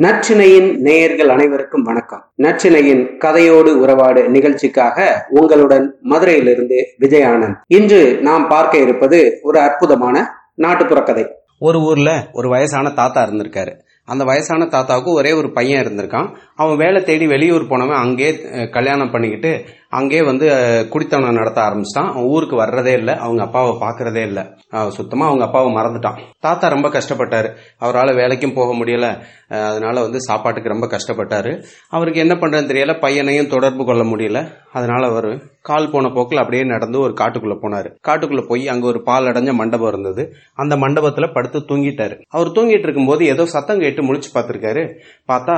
நச்சினையின் நேயர்கள் அனைவருக்கும் வணக்கம். நச்சினையின் கதையோடு உறவாடு நிகழ்ச்சிக்காக உங்களுடன் மதுரையிலிருந்து விஜயானந்த். இன்று நாம் பார்க்க இருப்பது ஒரு அற்புதமான நாட்டுப்புற கதை. ஒரு ஊர்ல ஒரு வயசான தாத்தா இருந்திருக்காரு. அந்த வயசான தாத்தாவுக்கு ஒரே ஒரு பையன் இருந்திருக்கான். அவன் வேலை தேடி வெளியூர் போனவன் அங்கேயே கல்யாணம் பண்ணிக்கிட்டு அங்கேயே வந்து அஹ், குடித்தனம் நடத்த ஆரம்பிச்சிட்டான். அவன் ஊருக்கு வர்றதே இல்லை. அவங்க அப்பாவை பார்க்கறதே இல்லை. சுத்தமாக அவங்க அப்பாவை மறந்துட்டான். தாத்தா ரொம்ப கஷ்டப்பட்டாரு. அவரால் வேலைக்கும் போக முடியலை. அதனால வந்து சாப்பாட்டுக்கு ரொம்ப கஷ்டப்பட்டாரு. அவருக்கு என்ன பண்ணுறதுன்னு தெரியல. பையனையும் தொடர்பு கொள்ள முடியல. அதனால அவர் கால் போன போக்கில் அப்படியே நடந்து ஒரு காட்டுக்குள்ளே போனார். காட்டுக்குள்ளே போய் அங்கே ஒரு பால் அடைஞ்ச மண்டபம் இருந்தது. அந்த மண்டபத்தில் படுத்து தூங்கிட்டார். அவர் தூங்கிட்டு இருக்கும்போது ஏதோ சத்தம் கேட்டு முழிச்சு பார்த்துருக்காரு. பார்த்தா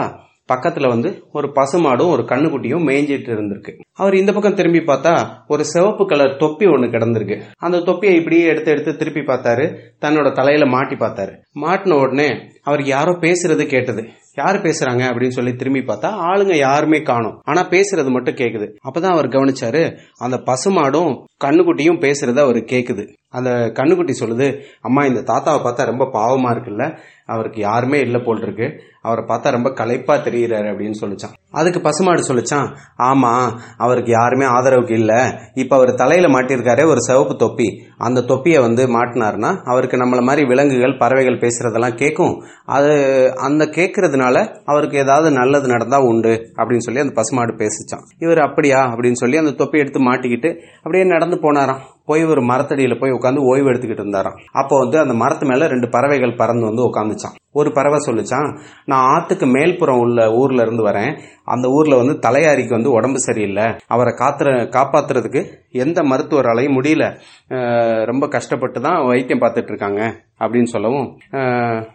பக்கத்துல வந்து ஒரு பசுமாடும் ஒரு கண்ணுக்குட்டியும் மேய்ஞ்சிட்டு இருந்திருக்கு. அவர் இந்த பக்கம் திரும்பி பார்த்தா ஒரு சிவப்பு கலர் தொப்பி ஒண்ணு கிடந்திருக்கு. அந்த தொப்பியை இப்படியே எடுத்து எடுத்து திருப்பி பார்த்தாரு. தன்னோட தலையில மாட்டி பார்த்தாரு. மாட்டின உடனே அவர் யாரோ பேசுறது கேட்டது. யார் பேசுறாங்க அப்படின்னு சொல்லி திரும்பி பார்த்தா ஆளுங்க யாருமே காணும். ஆனா பேசுறது மட்டும் கேக்குது. அப்பதான் அவர் கவனிச்சாரு அந்த பசுமாடும் கண்ணுக்குட்டியும் பேசுறத அவர் கேக்குது. அந்த கண்ணுக்குட்டி சொல்லுது அம்மா இந்த தாத்தாவை பார்த்தா ரொம்ப பாவமா இருக்குல்ல? அவருக்கு யாருமே இல்ல போல் இருக்கு அவரை பார்த்தா ரொம்ப களைப்பா தெரியுறாரு அப்படின்னு சொல்லிச்சான். அதுக்கு பசுமாடு சொல்லிச்சான் ஆமா அவருக்கு யாருமே ஆதரவுக்கு இல்ல. இப்ப அவர் தலையில மாட்டியிருக்காரே ஒரு சிவப்பு தொப்பி. அந்த தொப்பியை வந்து மாட்டினாருன்னா அவருக்கு நம்மள மாதிரி விலங்குகள் பறவைகள் பேசுறதெல்லாம் கேட்கும் அது அந்த கேட்கறதுனால அவருக்கு ஏதாவது நல்லது நடந்தா உண்டு அப்படின்னு சொல்லி அந்த பசுமாடு பேசிச்சான். இவர் அப்படியா? அப்படின்னு சொல்லி அந்த தொப்பி எடுத்து மாட்டிக்கிட்டு அப்படியே நடந்து போனாராம். போய் ஒரு மரத்தடியில போய் உட்காந்து ஓய்வு எடுத்துக்கிட்டு இருந்தாராம். அப்போ வந்து அந்த மரத்து மேல ரெண்டு பறவைகள் பறந்து வந்து உட்காந்துச்சான் ஒரு பறவை சொல்லிச்சான் நான் ஆத்துக்கு மேல்புறம் உள்ள ஊர்ல இருந்து வரேன். அந்த ஊர்ல வந்து தலையாரிக்கு வந்து உடம்பு சரியில்லை. அவரை காத்துற காப்பாத்துறதுக்கு எந்த மருத்துவராலையும் முடியல. ரொம்ப கஷ்டப்பட்டு தான் வைத்தியம் பார்த்துட்டு இருக்காங்க. அப்படின்னு சொல்லவும்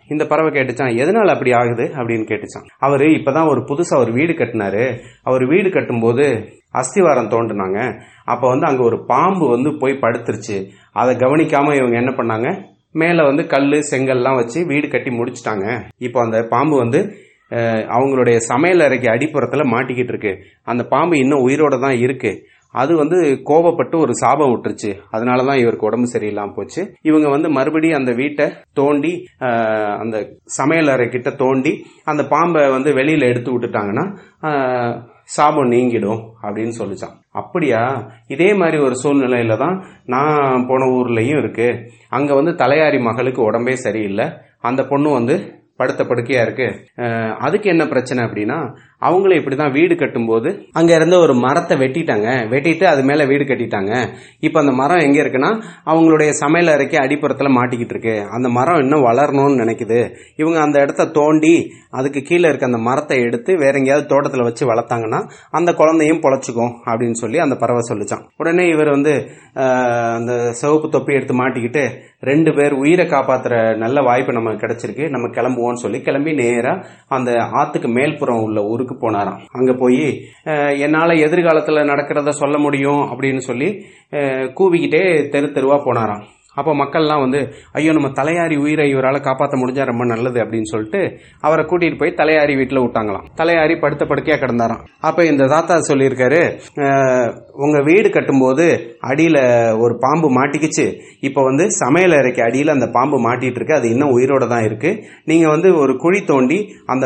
இந்த பறவை கேட்டுச்சான் எதனால அப்படி ஆகுது? அப்படின்னு கேட்டுச்சான் அவரு இப்பதான் ஒரு புதுசா ஒரு வீடு கட்டினாரு. அவர் வீடு கட்டும்போது அஸ்திவாரம் தோண்டினாங்க அப்போ வந்து அங்கே ஒரு பாம்பு வந்து போய் படுத்துருச்சு. அதை கவனிக்காமல் இவங்க என்ன பண்ணாங்க? மேலே வந்து கல் செங்கல்லாம் வச்சு வீடு கட்டி முடிச்சிட்டாங்க. இப்போ அந்த பாம்பு வந்து அவங்களுடைய சமையல் அறைக்கு அடிப்புறத்தில் மாட்டிக்கிட்டு இருக்கு. அந்த பாம்பு இன்னும் உயிரோட தான் இருக்கு. அது வந்து கோபப்பட்டு ஒரு சாபம் விட்டுருச்சு. அதனால தான் இவருக்கு உடம்பு சரியில்லாமல் போச்சு. இவங்க வந்து மறுபடியும் அந்த வீட்டை தோண்டி அந்த சமையல் அறை கிட்ட தோண்டி அந்த பாம்பை வந்து வெளியில் எடுத்து விட்டுட்டாங்கன்னா சாபம் நீங்கிடும் அப்படின்னு சொல்லிச்சான். அப்படியா? இதே மாதிரி ஒரு சூழ்நிலையில தான் நான் போன ஊர்லயும் இருக்கு. அங்க வந்து தலையாரி மகளுக்கு உடம்பே சரியில்லை. அந்த பொண்ணு வந்து படுத்த படுக்கையா இருக்கு. அதுக்கு என்ன பிரச்சனை அப்படின்னா அவங்களும் இப்படிதான் வீடு கட்டும்போது அங்க இருந்த ஒரு மரத்தை வெட்டிட்டாங்க. வெட்டிட்டு அது மேல வீடு கட்டிட்டாங்க. இப்ப அந்த மரம் எங்க இருக்குன்னா அவங்களுடைய சமையல் அறைக்கு அடிப்புறத்துல மாட்டிக்கிட்டு இருக்கு. அந்த மரம் இன்னும் வளரணும்னு நினைக்குது. இவங்க அந்த இடத்த தோண்டி அதுக்கு கீழே இருக்க அந்த மரத்தை எடுத்து வேற எங்கேயாவது தோட்டத்துல வச்சு வளர்த்தாங்கன்னா அந்த குழந்தையும் பொழைச்சிக்கும் அப்படின்னு சொல்லி அந்த பறவை சொல்லிச்சான். உடனே இவர் வந்து அந்த சிவப்பு தொப்பி எடுத்து மாட்டிக்கிட்டு ரெண்டு பேர் உயிரை காப்பாத்துற நல்ல வாய்ப்பு நமக்கு கிடைச்சிருக்கு. நம்ம கிளம்புவோம்னு சொல்லி கிளம்பி நேரா அந்த ஆத்துக்கு மேல்புறம் உள்ள ஊருக்கு போனாராம். அங்க போய் என்னால் என்னால எதிர்காலத்துல நடக்கிறத சொல்ல முடியும் அப்படின்னு சொல்லி கூவிக்கிட்டே தெரு தெருவா போனாராம். அப்போ மக்கள்லாம் வந்து ஐயோ நம்ம தலையாரி உயிரை இவரால் காப்பாற்ற முடிஞ்சா ரொம்ப நல்லது அப்படின்னு சொல்லிட்டு அவரை கூட்டிகிட்டு போய் தலையாரி வீட்டில் விட்டாங்களாம். தலையாரி படுத்த படுக்கையாக கிடந்தாராம். அப்போ இந்த தாத்தா சொல்லியிருக்காரு உங்கள் வீடு கட்டும்போது அடியில் ஒரு பாம்பு மாட்டிக்கிச்சு. இப்போ வந்து சமையல் அறைக்கு அடியில் அந்த பாம்பு மாட்டிகிட்டு இருக்கு அது இன்னும் உயிரோட தான் இருக்குது நீங்கள் வந்து ஒரு குழி தோண்டி அந்த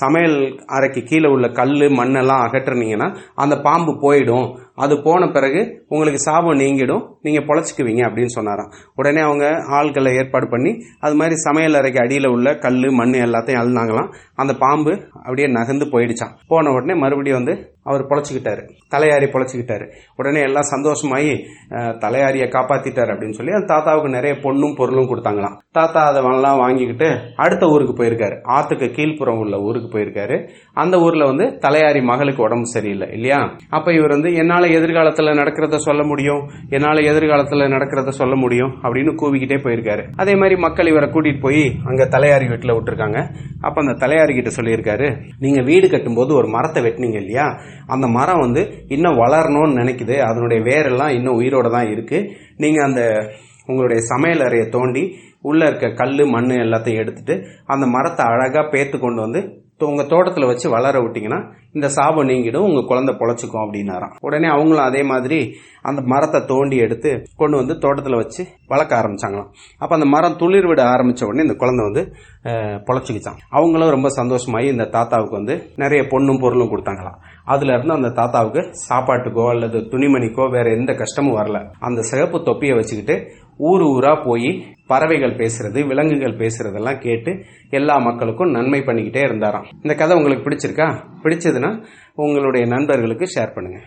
சமையல் அறைக்கு கீழே உள்ள கல் மண்ணெல்லாம் அகற்றுனீங்கன்னா அந்த பாம்பு போயிடும். அது போன பிறகு உங்களுக்கு சாபம் நீங்கிடும். நீங்கள் பொழைச்சிக்குவீங்க அப்படின்னு சொன்னாராம். உடனே அவங்க ஆள்களை ஏற்பாடு பண்ணி அது மாதிரி சமையல் அறைக்கு அடியில் உள்ள கல் மண் எல்லாத்தையும் அழுந்தாங்களாம் அந்த பாம்பு அப்படியே நகர்ந்து போயிடுச்சான் போன உடனே மறுபடியும் வந்து அவர் பொழைச்சிக்கிட்டாரு. தலையாரி பொழைச்சிக்கிட்டாரு. உடனே எல்லாம் சந்தோஷமாயி தலையாரியை காப்பாத்திட்டார் அப்படின்னு சொல்லி அந்த தாத்தாவுக்கு நிறைய பொண்ணும் பொருளும் கொடுத்தாங்களாம். தாத்தா அதெல்லாம் வாங்கிக்கிட்டு அடுத்த ஊருக்கு போயிருக்காரு. ஆத்துக்கு கீழ்ப்புறம் உள்ள ஊருக்கு போயிருக்காரு. அந்த ஊர்ல வந்து தலையாரி மகளுக்கு உடம்பு சரியில்லை இல்லையா? அப்ப இவர் வந்து என்னால எதிர்காலத்துல நடக்கிறத சொல்ல முடியும்? என்னால எதிர்காலத்துல நடக்கிறத சொல்ல முடியும்? அப்படின்னு கூவிக்கிட்டே போயிருக்காரு. அதே மாதிரி மக்கள் இவரை கூட்டிட்டு போய் அங்க தலையாரி வீட்டுல விட்டுருக்காங்க. அப்ப அந்த தலையாரி கிட்ட சொல்லியிருக்காரு நீங்க வீடு கட்டும்போது ஒரு மரத்தை வெட்டினீங்க இல்லையா? அந்த மரம் வந்து இன்னும் வளரணும்னு நினைக்குது. அதனுடைய வேரெல்லாம் இன்னும் உயிரோட தான் இருக்கு. நீங்க அந்த உங்களுடைய சமையல் அறையை தோண்டி உள்ள இருக்க கல் மண் எல்லாத்தையும் எடுத்துட்டு அந்த மரத்தை அழகா பேத்து கொண்டு வந்து உங்க தோட்டத்துல வச்சு வளர விட்டீங்கன்னா இந்த சாபம் நீங்கிடும் உங்க குழந்தை பொழைச்சிக்கும் அப்படின்னாராம். உடனே அவங்களும் அதே மாதிரி அந்த மரத்தை தோண்டி எடுத்து கொண்டு வந்து தோட்டத்தில் வச்சு வளர்க்க ஆரம்பிச்சாங்களாம். அப்போ அந்த மரம் துளிர் விட ஆரம்பித்த உடனே இந்த குழந்தை வந்து பொழைச்சிக்கிச்சான் அவங்களும் ரொம்ப சந்தோஷமாகி இந்த தாத்தாவுக்கு வந்து நிறைய பொண்ணும் பொருளும் கொடுத்தாங்களாம். அதுல இருந்து அந்த தாத்தாவுக்கு சாப்பாட்டுக்கோ அல்லது துணிமணிக்கோ வேற எந்த கஷ்டமும் வரல. அந்த சிகப்பு தொப்பியை வச்சுக்கிட்டு ஊர் ஊரா போய் பறவைகள் பேசுறது விலங்குகள் பேசுறதெல்லாம் கேட்டு எல்லா மக்களுக்கும் நன்மை பண்ணிக்கிட்டே இருந்தாராம். இந்த கதை உங்களுக்கு பிடிச்சிருக்கா? பிடிச்சதுன்னா உங்களுடைய நண்பர்களுக்கு ஷேர் பண்ணுங்க.